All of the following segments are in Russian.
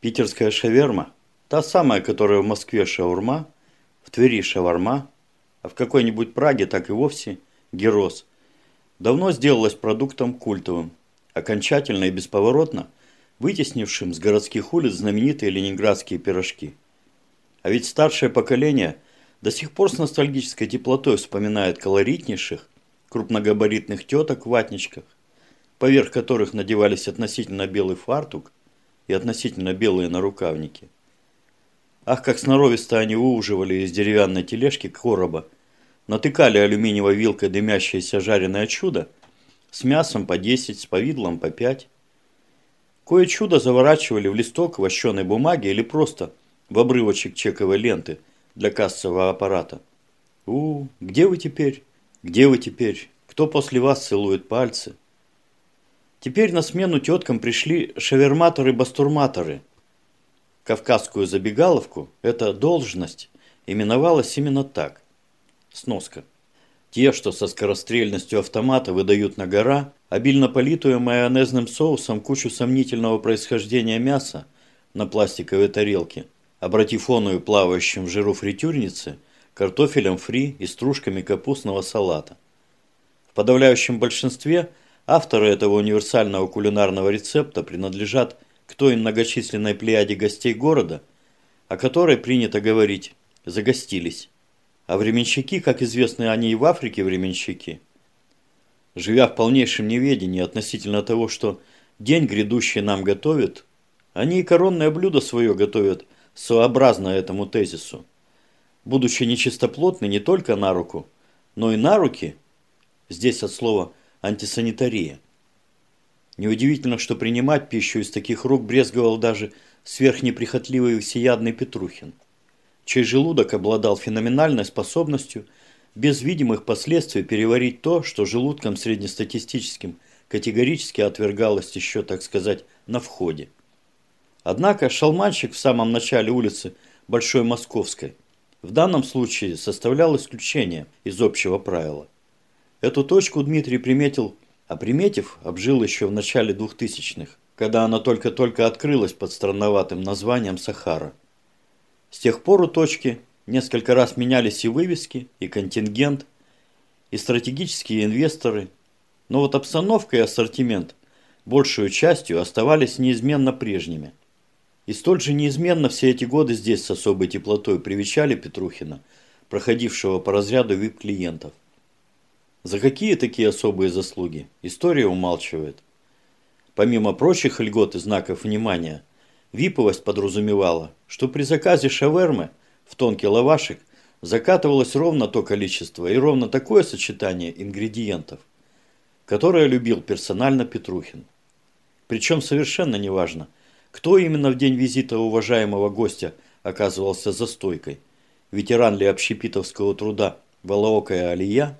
Питерская шаверма, та самая, которая в Москве шаурма, в Твери шаварма, а в какой-нибудь Праге так и вовсе герос, давно сделалась продуктом культовым, окончательно и бесповоротно вытеснившим с городских улиц знаменитые ленинградские пирожки. А ведь старшее поколение до сих пор с ностальгической теплотой вспоминает колоритнейших, крупногабаритных теток в ватничках, поверх которых надевались относительно белый фартук и относительно белые нарукавники. Ах, как сноровисто они выуживали из деревянной тележки короба, натыкали алюминиевой вилкой дымящееся жареное чудо с мясом по 10, с повидлом по 5. Кое-чудо заворачивали в листок вощеной бумаги или просто в обрывочек чековой ленты для кассового аппарата. У, где вы теперь? Где вы теперь? Кто после вас целует пальцы? Теперь на смену теткам пришли шаверматоры-бастурматоры. Кавказскую забегаловку, эта должность, именовалась именно так. Сноска. Те, что со скорострельностью автомата выдают на гора, обильно политую майонезным соусом кучу сомнительного происхождения мяса на пластиковой тарелке, обратив оную плавающим в жиру фритюрнице картофелем фри и стружками капустного салата. В подавляющем большинстве – Авторы этого универсального кулинарного рецепта принадлежат к той многочисленной плеяде гостей города, о которой принято говорить «загостились». А временщики, как известно, они и в Африке временщики. Живя в полнейшем неведении относительно того, что день грядущий нам готовит, они и коронное блюдо свое готовят сообразно этому тезису. Будучи нечистоплотны не только на руку, но и на руки, здесь от слова «вы», антисанитария. Неудивительно, что принимать пищу из таких рук брезговал даже сверхнеприхотливый всеядный Петрухин, чей желудок обладал феноменальной способностью без видимых последствий переварить то, что желудком среднестатистическим категорически отвергалось еще, так сказать, на входе. Однако шалманщик в самом начале улицы Большой Московской в данном случае составлял исключение из общего правила. Эту точку Дмитрий приметил, а приметив, обжил еще в начале двухтысячных, когда она только-только открылась под странноватым названием Сахара. С тех пор у точки несколько раз менялись и вывески, и контингент, и стратегические инвесторы, но вот обстановка и ассортимент большую частью оставались неизменно прежними. И столь же неизменно все эти годы здесь с особой теплотой привечали Петрухина, проходившего по разряду вип-клиентов. За какие такие особые заслуги? История умалчивает. Помимо прочих льгот и знаков внимания, виповость подразумевала, что при заказе шавермы в тонкий лавашек закатывалось ровно то количество и ровно такое сочетание ингредиентов, которое любил персонально Петрухин. Причем совершенно неважно, кто именно в день визита уважаемого гостя оказывался за стойкой, ветеран ли общепитовского труда Волоокая Алия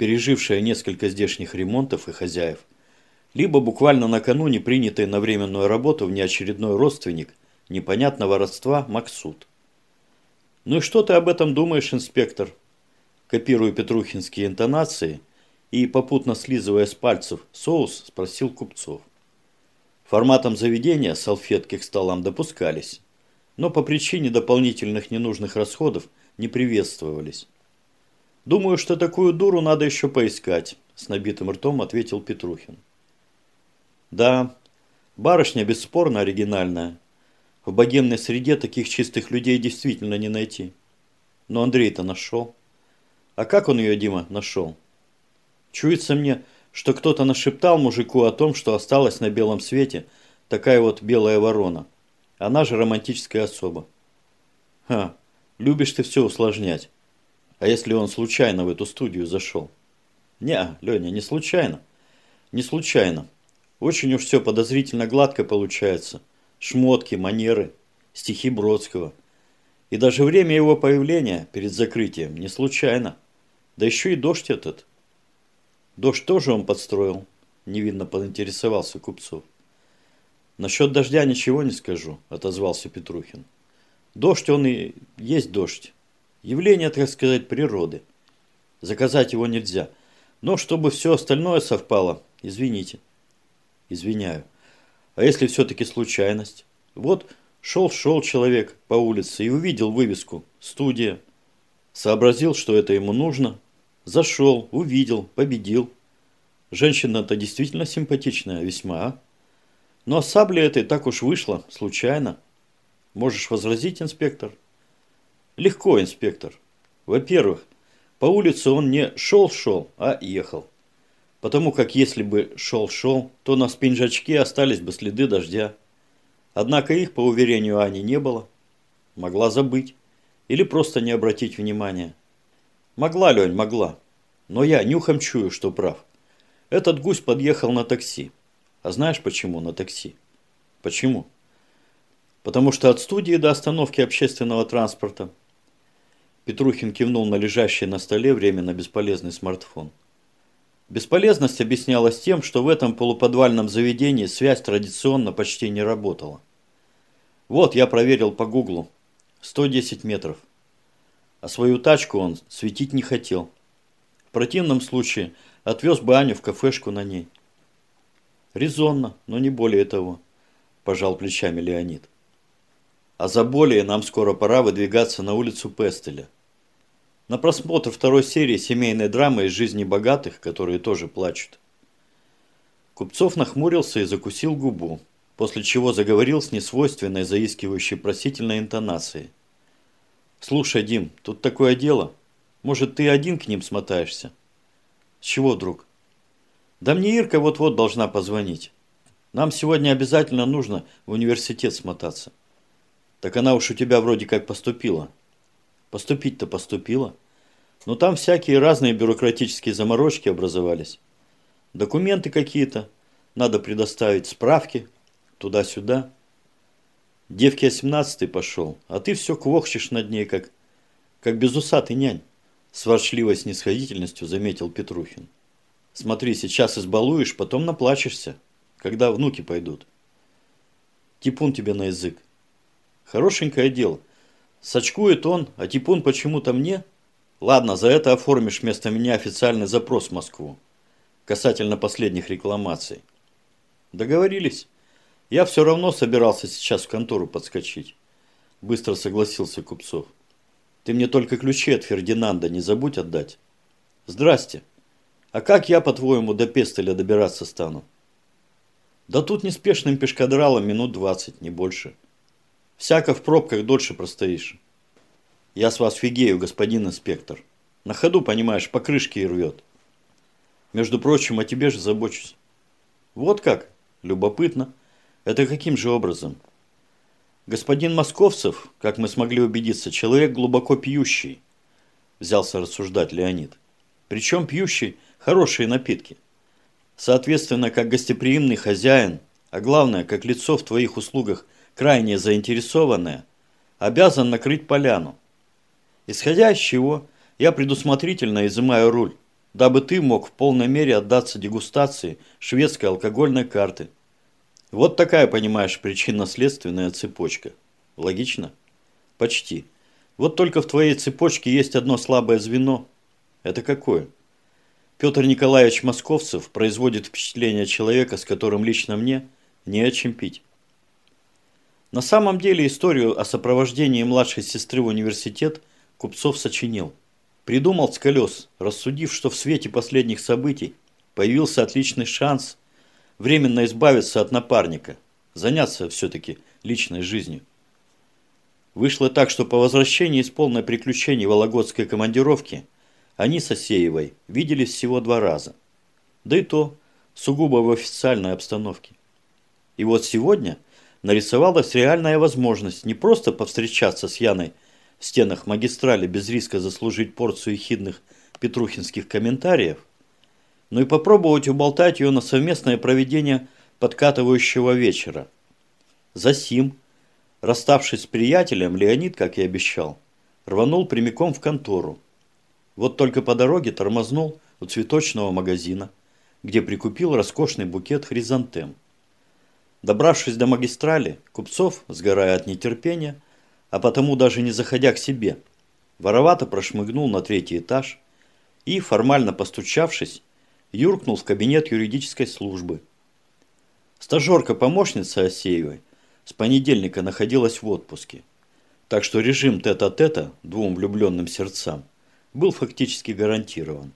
пережившая несколько здешних ремонтов и хозяев, либо буквально накануне принятый на временную работу внеочередной родственник непонятного родства Максут. «Ну и что ты об этом думаешь, инспектор?» Копируя петрухинские интонации и попутно слизывая с пальцев соус, спросил купцов. Форматом заведения салфетки к столам допускались, но по причине дополнительных ненужных расходов не приветствовались. «Думаю, что такую дуру надо еще поискать», – с набитым ртом ответил Петрухин. «Да, барышня бесспорно оригинальная. В богемной среде таких чистых людей действительно не найти. Но Андрей-то нашел. А как он ее, Дима, нашел? Чуется мне, что кто-то нашептал мужику о том, что осталась на белом свете такая вот белая ворона. Она же романтическая особа. Ха, любишь ты все усложнять. А если он случайно в эту студию зашел? Не, Леня, не случайно. Не случайно. Очень уж все подозрительно гладко получается. Шмотки, манеры, стихи Бродского. И даже время его появления перед закрытием не случайно. Да еще и дождь этот. Дождь тоже он подстроил, невинно поинтересовался Купцов. Насчет дождя ничего не скажу, отозвался Петрухин. Дождь он и есть дождь. Явление, так сказать, природы. Заказать его нельзя. Но чтобы все остальное совпало, извините. Извиняю. А если все-таки случайность? Вот Шел-шел человек по улице и увидел вывеску «Студия». Сообразил, что это ему нужно. Зашел, увидел, победил. Женщина-то действительно симпатичная, весьма, а? Но сабля этой так уж вышла, случайно. Можешь возразить, инспектор? Легко, инспектор. Во-первых, по улице он не шел-шел, а ехал. Потому как если бы шел-шел, то на спинжачке остались бы следы дождя. Однако их, по уверению Ани, не было. Могла забыть. Или просто не обратить внимания. Могла, Лень, могла. Но я нюхом чую, что прав. Этот гусь подъехал на такси. А знаешь почему на такси? Почему? Потому что от студии до остановки общественного транспорта Петрухин кивнул на лежащий на столе временно бесполезный смартфон. Бесполезность объяснялась тем, что в этом полуподвальном заведении связь традиционно почти не работала. Вот, я проверил по гуглу. 110 метров. А свою тачку он светить не хотел. В противном случае отвез бы Аню в кафешку на ней. Резонно, но не более того, пожал плечами Леонид. А за более нам скоро пора выдвигаться на улицу Пестеля. На просмотр второй серии семейной драмы из жизни богатых, которые тоже плачут. Купцов нахмурился и закусил губу, после чего заговорил с несвойственной заискивающей просительной интонацией. «Слушай, Дим, тут такое дело. Может, ты один к ним смотаешься?» «С чего вдруг?» «Да мне Ирка вот-вот должна позвонить. Нам сегодня обязательно нужно в университет смотаться». «Так она уж у тебя вроде как поступила». «Поступить-то поступила. Но там всякие разные бюрократические заморочки образовались. Документы какие-то, надо предоставить справки, туда-сюда. Девке 18 пошел, а ты все квохчешь над ней, как, как безусатый нянь. С ворчливой снисходительностью заметил Петрухин. Смотри, сейчас избалуешь, потом наплачешься, когда внуки пойдут. Типун тебе на язык. Хорошенькое дело. Сочкует он, а типун почему-то мне – Ладно, за это оформишь вместо меня официальный запрос в Москву. Касательно последних рекламаций. Договорились. Я все равно собирался сейчас в контору подскочить. Быстро согласился Купцов. Ты мне только ключи от Фердинанда не забудь отдать. Здрасте. А как я, по-твоему, до Пестеля добираться стану? Да тут неспешным пешкадралом минут двадцать, не больше. Всяко в пробках дольше простоишь. Я с вас фигею, господин инспектор. На ходу, понимаешь, покрышки и рвет. Между прочим, о тебе же забочусь. Вот как? Любопытно. Это каким же образом? Господин Московцев, как мы смогли убедиться, человек глубоко пьющий. Взялся рассуждать Леонид. Причем пьющий хорошие напитки. Соответственно, как гостеприимный хозяин, а главное, как лицо в твоих услугах крайне заинтересованное, обязан накрыть поляну. Исходя из чего, я предусмотрительно изымаю руль, дабы ты мог в полной мере отдаться дегустации шведской алкогольной карты. Вот такая, понимаешь, причинно-следственная цепочка. Логично? Почти. Вот только в твоей цепочке есть одно слабое звено. Это какое? Петр Николаевич Московцев производит впечатление человека, с которым лично мне не о чем пить. На самом деле историю о сопровождении младшей сестры в университет Купцов сочинил. Придумал с колес, рассудив, что в свете последних событий появился отличный шанс временно избавиться от напарника, заняться все-таки личной жизнью. Вышло так, что по возвращении из полной приключений Вологодской командировки они с Осеевой виделись всего два раза. Да и то сугубо в официальной обстановке. И вот сегодня нарисовалась реальная возможность не просто повстречаться с Яной в стенах магистрали без риска заслужить порцию ехидных петрухинских комментариев, но и попробовать уболтать ее на совместное проведение подкатывающего вечера. Засим, расставшись с приятелем, Леонид, как и обещал, рванул прямиком в контору. Вот только по дороге тормознул у цветочного магазина, где прикупил роскошный букет хризантем. Добравшись до магистрали, Купцов, сгорая от нетерпения, а потому даже не заходя к себе, воровато прошмыгнул на третий этаж и, формально постучавшись, юркнул в кабинет юридической службы. Стажерка-помощница Осеевой с понедельника находилась в отпуске. Так что режим тета-тета двум влюбленным сердцам был фактически гарантирован.